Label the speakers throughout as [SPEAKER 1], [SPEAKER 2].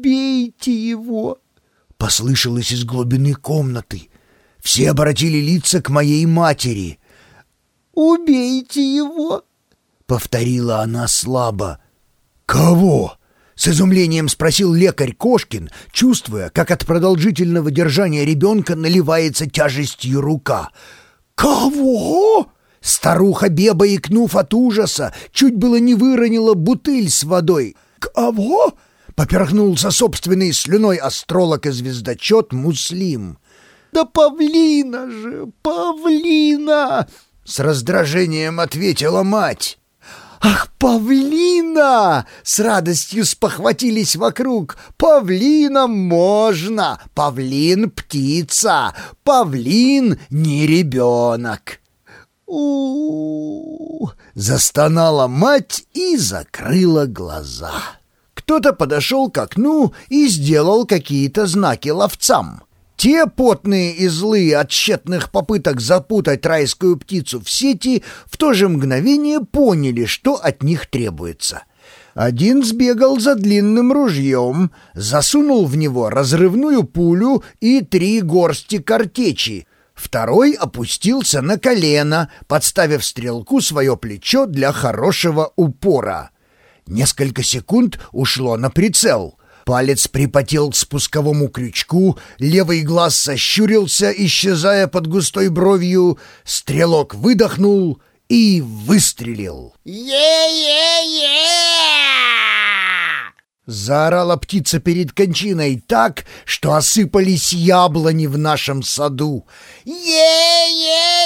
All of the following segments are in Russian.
[SPEAKER 1] убейте его!» Послышалось из глубины комнаты. Все обратили лица к моей матери. «Убейте его!» — повторила она слабо. «Кого?» — с изумлением спросил лекарь Кошкин, чувствуя, как от продолжительного держания ребенка наливается тяжестью рука. «Кого?» Старуха, Беба, икнув от ужаса, чуть было не выронила бутыль с водой. «Кого?» — поперхнулся собственной слюной астролог и звездочет Муслим. «Да павлина же, павлина!» — с раздражением ответила мать. «Ах, павлина!» — с радостью спохватились вокруг. «Павлина можно! Павлин — птица! Павлин — не ребенок!» у, -у, застонала мать и закрыла глаза. Кто-то подошел к окну и сделал какие-то знаки ловцам. Те, потные и злые от тщетных попыток запутать райскую птицу в сети, в то же мгновение поняли, что от них требуется. Один сбегал за длинным ружьем, засунул в него разрывную пулю и три горсти картечи. Второй опустился на колено, подставив стрелку свое плечо для хорошего упора. Несколько секунд ушло на прицел — Палец припотел к спусковому крючку, левый глаз сощурился, исчезая под густой бровью, стрелок выдохнул и выстрелил.
[SPEAKER 2] «Е-е-е!»
[SPEAKER 1] Заорала птица перед кончиной так, что осыпались яблони в нашем саду.
[SPEAKER 2] «Е-е-е!»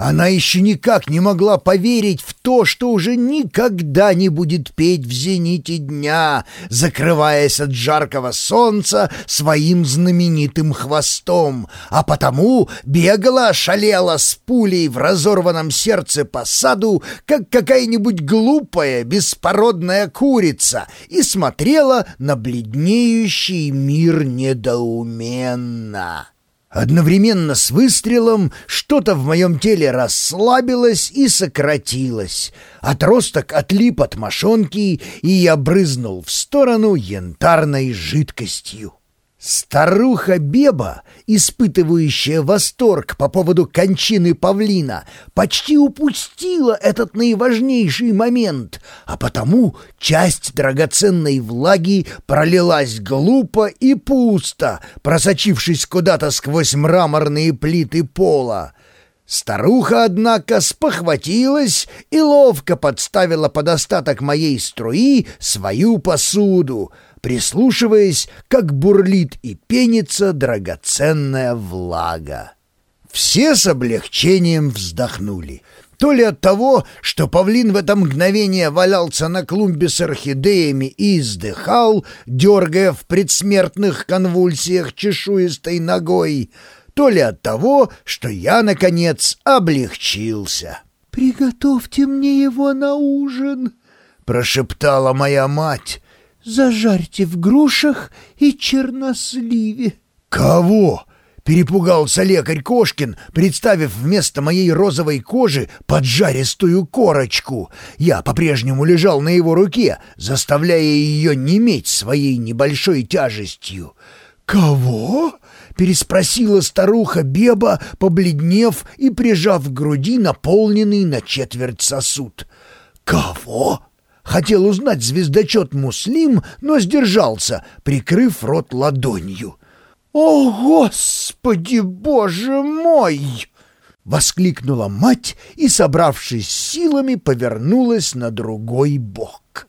[SPEAKER 1] Она еще никак не могла поверить в то, что уже никогда не будет петь в зените дня, закрываясь от жаркого солнца своим знаменитым хвостом, а потому бегала, шалела с пулей в разорванном сердце по саду, как какая-нибудь глупая, беспородная курица, и смотрела на бледнеющий мир недоуменно. Одновременно с выстрелом что-то в моем теле расслабилось и сократилось. Отросток отлип от мошонки, и я брызнул в сторону янтарной жидкостью. Старуха Беба, испытывающая восторг по поводу кончины павлина, почти упустила этот наиважнейший момент, а потому часть драгоценной влаги пролилась глупо и пусто, просочившись куда-то сквозь мраморные плиты пола. Старуха, однако, спохватилась и ловко подставила под остаток моей струи свою посуду — прислушиваясь, как бурлит и пенится драгоценная влага. Все с облегчением вздохнули. То ли от того, что павлин в это мгновение валялся на клумбе с орхидеями и издыхал, дергая в предсмертных конвульсиях чешуистой ногой, то ли от того, что я, наконец, облегчился. «Приготовьте мне его на ужин», — прошептала моя мать, Зажарьте в грушах и черносливе». «Кого?» — перепугался лекарь Кошкин, представив вместо моей розовой кожи поджаристую корочку. Я по-прежнему лежал на его руке, заставляя ее неметь своей небольшой тяжестью. «Кого?» — переспросила старуха Беба, побледнев и прижав к груди наполненный на четверть сосуд. «Кого?» Хотел узнать звездочет Муслим, но сдержался, прикрыв рот ладонью. «О, Господи, Боже мой!» — воскликнула мать и, собравшись силами, повернулась на другой бок.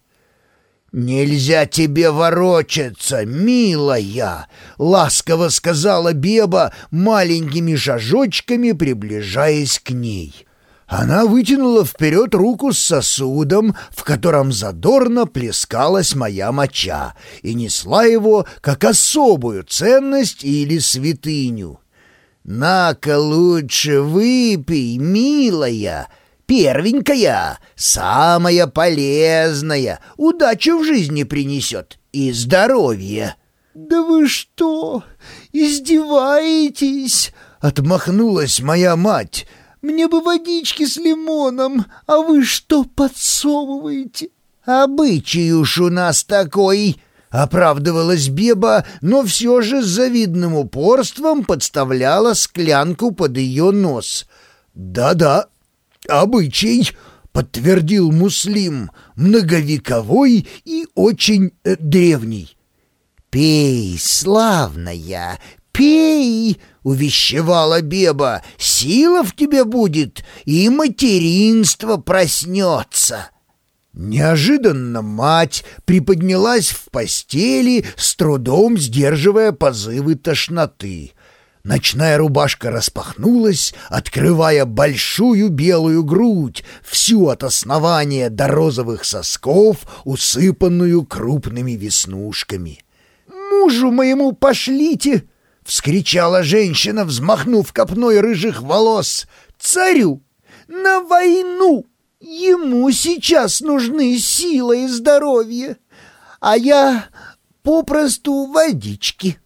[SPEAKER 1] «Нельзя тебе ворочаться, милая!» — ласково сказала Беба, маленькими шажочками приближаясь к ней. Она вытянула вперед руку с сосудом, в котором задорно плескалась моя моча, и несла его как особую ценность или святыню. «На-ка лучше выпей, милая!» первенькая, самая полезная, удачу в жизни принесет и здоровье». «Да вы что, издеваетесь?» — отмахнулась моя мать — мне бы водички с лимоном, а вы что подсовываете?» «Обычай уж у нас такой», — оправдывалась Беба, но все же с завидным упорством подставляла склянку под ее нос. «Да-да, обычай», — подтвердил Муслим, многовековой и очень э, древний. «Пей, славная, пей!» — увещевала Беба. «Сила в тебе будет, и материнство проснется!» Неожиданно мать приподнялась в постели, с трудом сдерживая позывы тошноты. Ночная рубашка распахнулась, открывая большую белую грудь, всю от основания до розовых сосков, усыпанную крупными веснушками. «Мужу моему пошлите!» — вскричала женщина, взмахнув копной рыжих волос. «Царю! На войну!» Ему сейчас нужны сила и здоровье, а я попросту водички».